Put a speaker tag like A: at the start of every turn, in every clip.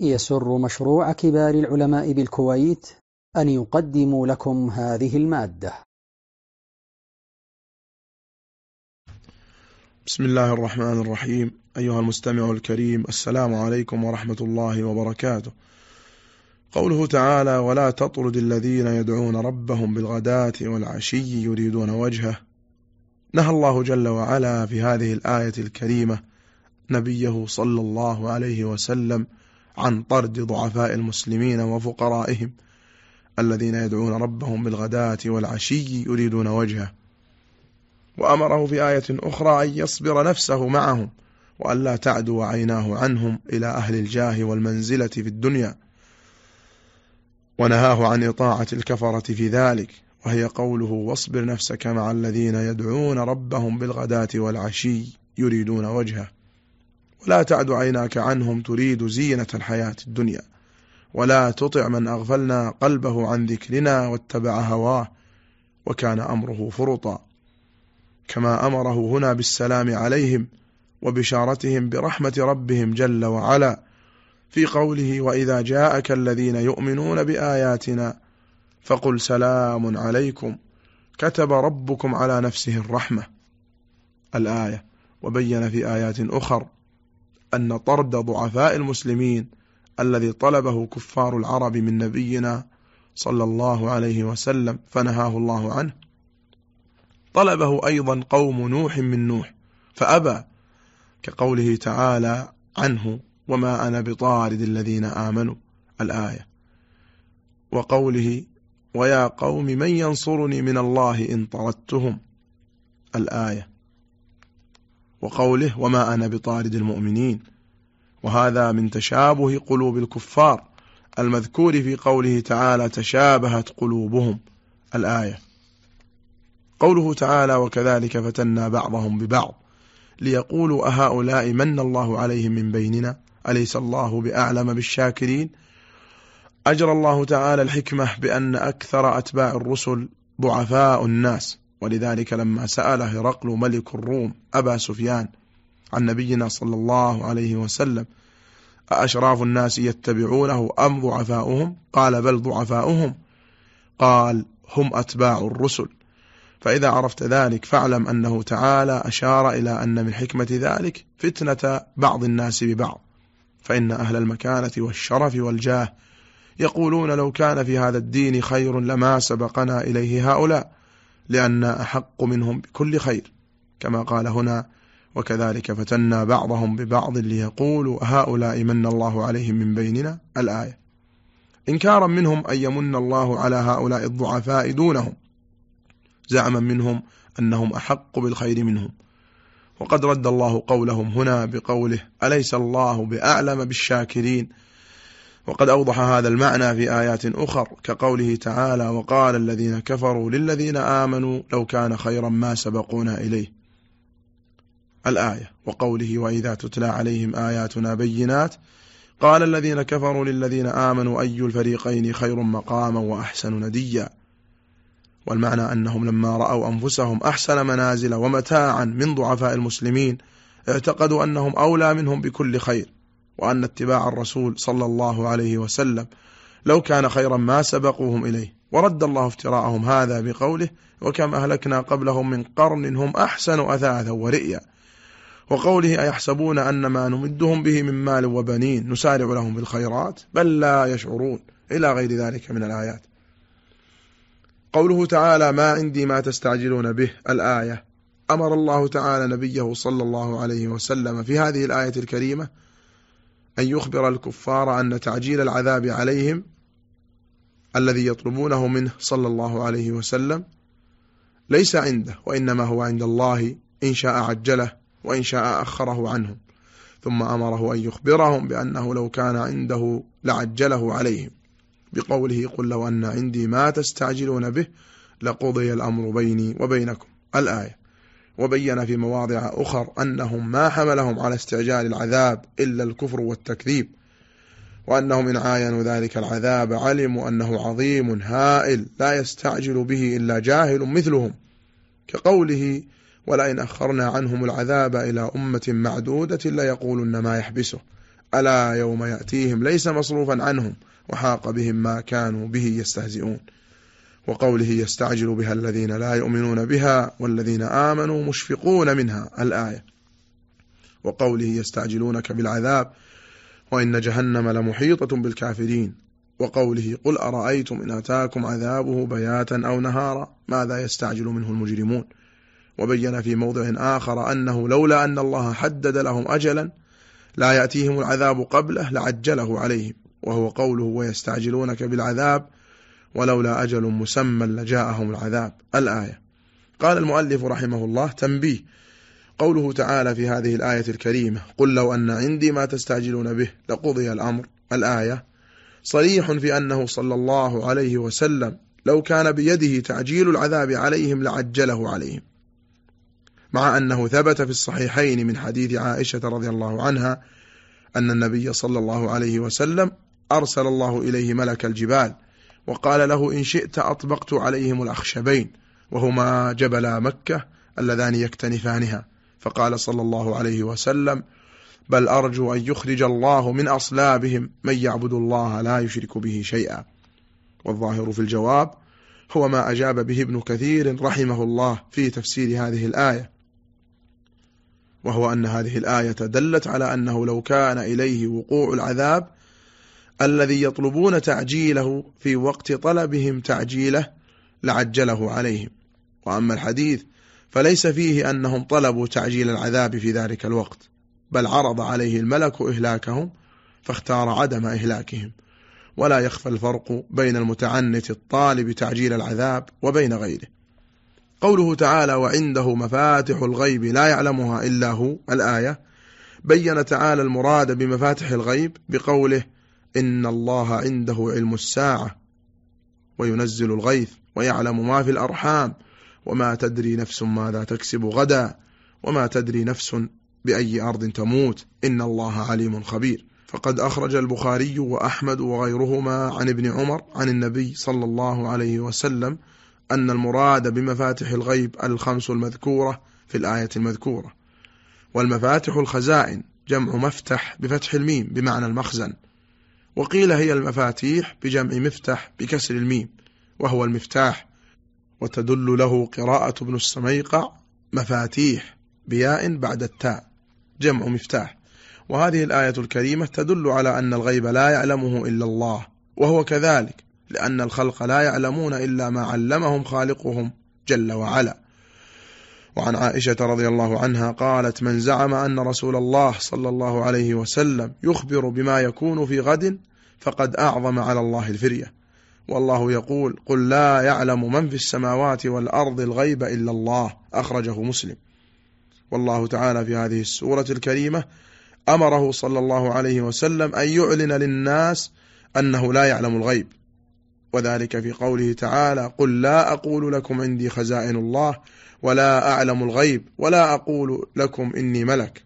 A: يسر مشروع كبار العلماء بالكويت أن يقدم لكم هذه المادة.
B: بسم الله الرحمن الرحيم. أيها المستمع الكريم السلام عليكم ورحمة الله وبركاته. قوله تعالى ولا تطرد الذين يدعون ربهم بالغداة والعشي يريدون وجهه. نهى الله جل وعلا في هذه الآية الكريمة نبيه صلى الله عليه وسلم عن طرد ضعفاء المسلمين وفقرائهم الذين يدعون ربهم بالغداة والعشي يريدون وجهه. وأمره في آية أخرى أن يصبر نفسه معهم وأن لا تعدو عيناه عنهم إلى أهل الجاه والمنزلة في الدنيا. ونهاه عن إطاعة الكفرة في ذلك وهي قوله واصبر نفسك مع الذين يدعون ربهم بالغداة والعشي يريدون وجهه. ولا تعد عيناك عنهم تريد زينة الحياة الدنيا ولا تطع من أغفلنا قلبه عن ذكرنا واتبع هواه وكان أمره فرطا. كما أمره هنا بالسلام عليهم وبشارتهم برحمة ربهم جل وعلا في قوله وإذا جاءك الذين يؤمنون بآياتنا فقل سلام عليكم كتب ربكم على نفسه الرحمة. الآية وبين في آيات أخر أن طرد ضعفاء المسلمين الذي طلبه كفار العرب من نبينا صلى الله عليه وسلم فنهاه الله عنه. طلبه أيضا قوم نوح من نوح فأبى كقوله تعالى عنه وما أنا بطارد الذين آمنوا الآية. وقوله ويا قوم من ينصرني من الله إن طردتهم الآية. وقوله وما أنا بطارد المؤمنين. وهذا من تشابه قلوب الكفار المذكور في قوله تعالى تشابهت قلوبهم. الآية قوله تعالى وكذلك فتنا بعضهم ببعض ليقولوا أهؤلاء من الله عليهم من بيننا؟ أليس الله بأعلم بالشاكرين؟ أجرى الله تعالى الحكمة بأن أكثر أتباع الرسل ضعفاء الناس. ولذلك لما سأل هرقل ملك الروم أبا سفيان عن نبينا صلى الله عليه وسلم أأشراف الناس يتبعونه أم ضعفاؤهم؟ قال بل ضعفاؤهم. قال هم أتباع الرسل. فإذا عرفت ذلك فاعلم أنه تعالى أشار إلى أن من حكمة ذلك فتنة بعض الناس ببعض. فإن أهل المكانة والشرف والجاه يقولون لو كان في هذا الدين خير لما سبقنا إليه هؤلاء. لأن أحق منهم بكل خير كما قال هنا وكذلك فتنا بعضهم ببعض ليقولوا هؤلاء من الله عليهم من بيننا؟ الآية. إنكارا منهم أن يمن الله على هؤلاء الضعفاء دونهم. زعما منهم أنهم أحق بالخير منهم. وقد رد الله قولهم هنا بقوله أليس الله بأعلم بالشاكرين؟ وقد أوضح هذا المعنى في آيات أخر كقوله تعالى وقال الذين كفروا للذين آمنوا لو كان خيرا ما سبقونا إليه. الآية وقوله وإذا تتلى عليهم آياتنا بينات قال الذين كفروا للذين آمنوا أي الفريقين خير مقاما وأحسن نديا. والمعنى أنهم لما رأوا أنفسهم أحسن منازل ومتاعا من ضعفاء المسلمين اعتقدوا أنهم أولى منهم بكل خير. وأن اتباع الرسول صلى الله عليه وسلم لو كان خيرا ما سبقوهم إليه. ورد الله افتراءهم هذا بقوله وكم أهلكنا قبلهم من قرن هم أحسن أثاثا ورئيا. وقوله أيحسبون أن ما نمدهم به من مال وبنين نسارع لهم بالخيرات بل لا يشعرون. إلى غير ذلك من الآيات. قوله تعالى ما عندي ما تستعجلون به الآية. أمر الله تعالى نبيه صلى الله عليه وسلم في هذه الآية الكريمة أن يخبر الكفار أن تعجيل العذاب عليهم الذي يطلبونه منه صلى الله عليه وسلم ليس عنده وإنما هو عند الله إن شاء عجله وإن شاء أخره عنهم ثم أمره أن يخبرهم بأنه لو كان عنده لعجله عليهم. بقوله قل لو أن عندي ما تستعجلون به لقضي الأمر بيني وبينكم. الآية. وبين في مواضع أخر أنهم ما حملهم على استعجال العذاب إلا الكفر والتكذيب وأنهم إن عاينوا ذلك العذاب علموا أنه عظيم هائل لا يستعجل به إلا جاهل مثلهم كقوله ولئن أخرنا عنهم العذاب إلى أمة معدودة ليقولن ما يحبسه ألا يوم يأتيهم ليس مصروفا عنهم وحاق بهم ما كانوا به يستهزئون وقوله يستعجل بها الذين لا يؤمنون بها والذين آمنوا مشفقون منها الآية. وقوله يستعجلونك بالعذاب وإن جهنم لمحيطة بالكافرين. وقوله قل أرأيتم إن أتاكم عذابه بياتا أو نهارا ماذا يستعجل منه المجرمون. وبين في موضع آخر أنه لولا أن الله حدد لهم أجلا لا يأتيهم العذاب قبله لعجله عليهم. وهو قوله ويستعجلونك بالعذاب ولولا أجل مسمى لجاءهم العذاب. الآية. قال المؤلف رحمه الله تنبيه. قوله تعالى في هذه الآية الكريمة قل لو أن عندي ما تستعجلون به لقضي الأمر. الآية. صريح في أنه صلى الله عليه وسلم لو كان بيده تعجيل العذاب عليهم لعجله عليهم. مع أنه ثبت في الصحيحين من حديث عائشة رضي الله عنها أن النبي صلى الله عليه وسلم أرسل الله إليه ملك الجبال وقال له إن شئت أطبقت عليهم الأخشبين وهما جبلا مكة اللذان يكتنفانها. فقال صلى الله عليه وسلم بل أرجو أن يخرج الله من أصلابهم من يعبد الله لا يشرك به شيئا. والظاهر في الجواب هو ما أجاب به ابن كثير رحمه الله في تفسير هذه الآية. وهو أن هذه الآية دلت على أنه لو كان إليه وقوع العذاب الذي يطلبون تعجيله في وقت طلبهم تعجيله لعجله عليهم. وأما الحديث فليس فيه أنهم طلبوا تعجيل العذاب في ذلك الوقت بل عرض عليه الملك إهلاكهم فاختار عدم إهلاكهم. ولا يخفى الفرق بين المتعنت الطالب تعجيل العذاب وبين غيره. قوله تعالى وعنده مفاتح الغيب لا يعلمها إلا هو الآية بين تعالى المراد بمفاتح الغيب بقوله إن الله عنده علم الساعة وينزل الغيث ويعلم ما في الأرحام وما تدري نفس ماذا تكسب غدا وما تدري نفس بأي أرض تموت. إن الله عليم خبير. فقد أخرج البخاري وأحمد وغيرهما عن ابن عمر عن النبي صلى الله عليه وسلم أن المراد بمفاتح الغيب الخمس المذكورة في الآية المذكورة والمفاتح الخزائن جمع مفتح بفتح الميم بمعنى المخزن. وقيل هي المفاتيح بجمع مفتح بكسر الميم وهو المفتاح. وتدل له قراءة ابن السميقع مفاتيح بياء بعد التاء جمع مفتاح. وهذه الآية الكريمة تدل على أن الغيب لا يعلمه إلا الله وهو كذلك لأن الخلق لا يعلمون إلا ما علمهم خالقهم جل وعلا. وعن عائشة رضي الله عنها قالت من زعم أن رسول الله صلى الله عليه وسلم يخبر بما يكون في غد فقد أعظم على الله الفرية. والله يقول قل لا يعلم من في السماوات والأرض الغيب إلا الله أخرجه مسلم. والله تعالى في هذه السورة الكريمة أمره صلى الله عليه وسلم أن يعلن للناس أنه لا يعلم الغيب. وذلك في قوله تعالى قل لا أقول لكم عندي خزائن الله ولا أعلم الغيب ولا أقول لكم إني ملك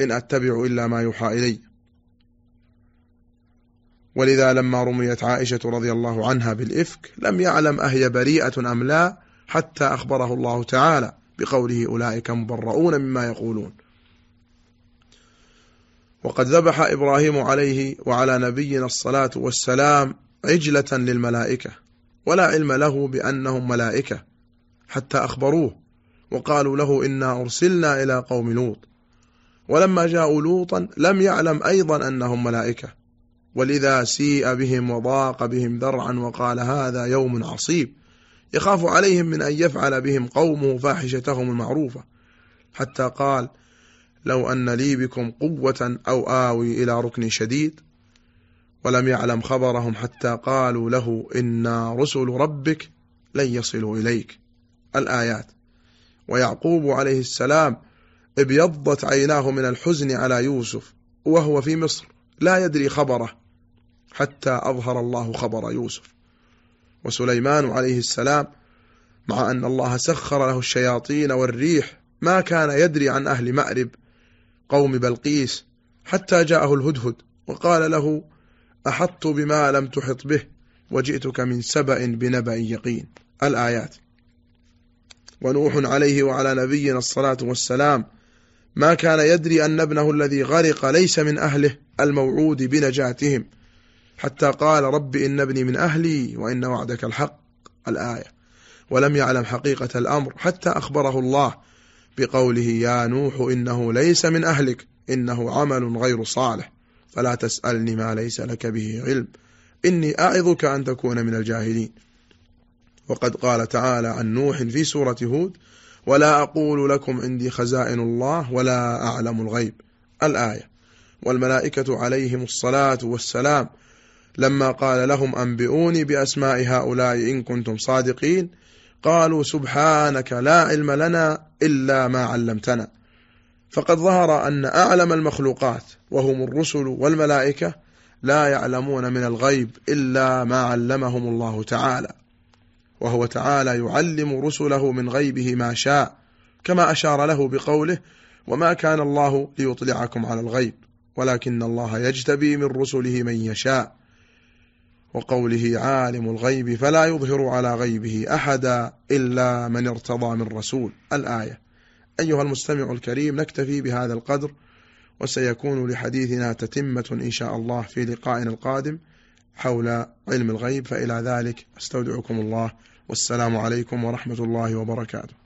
B: إن أتبع إلا ما يوحى إلي. ولذا لما رميت عائشة رضي الله عنها بالإفك لم يعلم أهي بريئة أم لا حتى أخبره الله تعالى بقوله أولئك مبرؤون مما يقولون. وقد ذبح إبراهيم عليه وعلى نبينا الصلاة والسلام عجلة للملائكة ولا علم له بأنهم ملائكة حتى أخبروه وقالوا له إنا أرسلنا إلى قوم لوط. ولما جاءوا لوطا لم يعلم أيضا أنهم ملائكة. ولذا سيء بهم وضاق بهم ذرعا وقال هذا يوم عصيب. يخاف عليهم من أن يفعل بهم قومه فاحشتهم المعروفة. حتى قال لو أن لي بكم قوة أو آوي إلى ركن شديد ولم يعلم خبرهم حتى قالوا له إنا رسل ربك لن يصلوا إليك. الآيات. ويعقوب عليه السلام ابيضت عيناه من الحزن على يوسف وهو في مصر لا يدري خبره حتى أظهر الله خبر يوسف. وسليمان عليه السلام مع أن الله سخر له الشياطين والريح ما كان يدري عن أهل مأرب قوم بلقيس حتى جاءه الهدهد وقال له أحط بما لم تحط به وجئتك من سبأ بنبأ يقين. الآيات. ونوح عليه وعلى نبينا الصلاة والسلام ما كان يدري أن ابنه الذي غرق ليس من أهله الموعود بنجاتهم حتى قال رب إن ابني من أهلي وإن وعدك الحق. الآية. ولم يعلم حقيقة الأمر حتى أخبره الله بقوله يا نوح إنه ليس من أهلك إنه عمل غير صالح. فلا تسألني ما ليس لك به علم. إني أعظك أن تكون من الجاهلين. وقد قال تعالى عن نوح في سورة هود ولا أقول لكم عندي خزائن الله ولا أعلم الغيب. الآية والملائكة عليهم الصلاة والسلام. لما قال لهم أنبئوني بأسماء هؤلاء إن كنتم صادقين قالوا سبحانك لا علم لنا إلا ما علمتنا. فقد ظهر أن أعلم المخلوقات وهم الرسل والملائكة لا يعلمون من الغيب إلا ما علمهم الله تعالى وهو تعالى يعلم رسله من غيبه ما شاء كما أشار له بقوله وما كان الله ليطلعكم على الغيب ولكن الله يجتبي من رسله من يشاء وقوله عالم الغيب فلا يظهر على غيبه أحدا إلا من ارتضى من رسول الآية. أيها المستمع الكريم نكتفي بهذا القدر وسيكون لحديثنا تتمة إن شاء الله في لقائنا القادم حول علم الغيب. فإلى ذلك أستودعكم الله والسلام عليكم ورحمة الله وبركاته.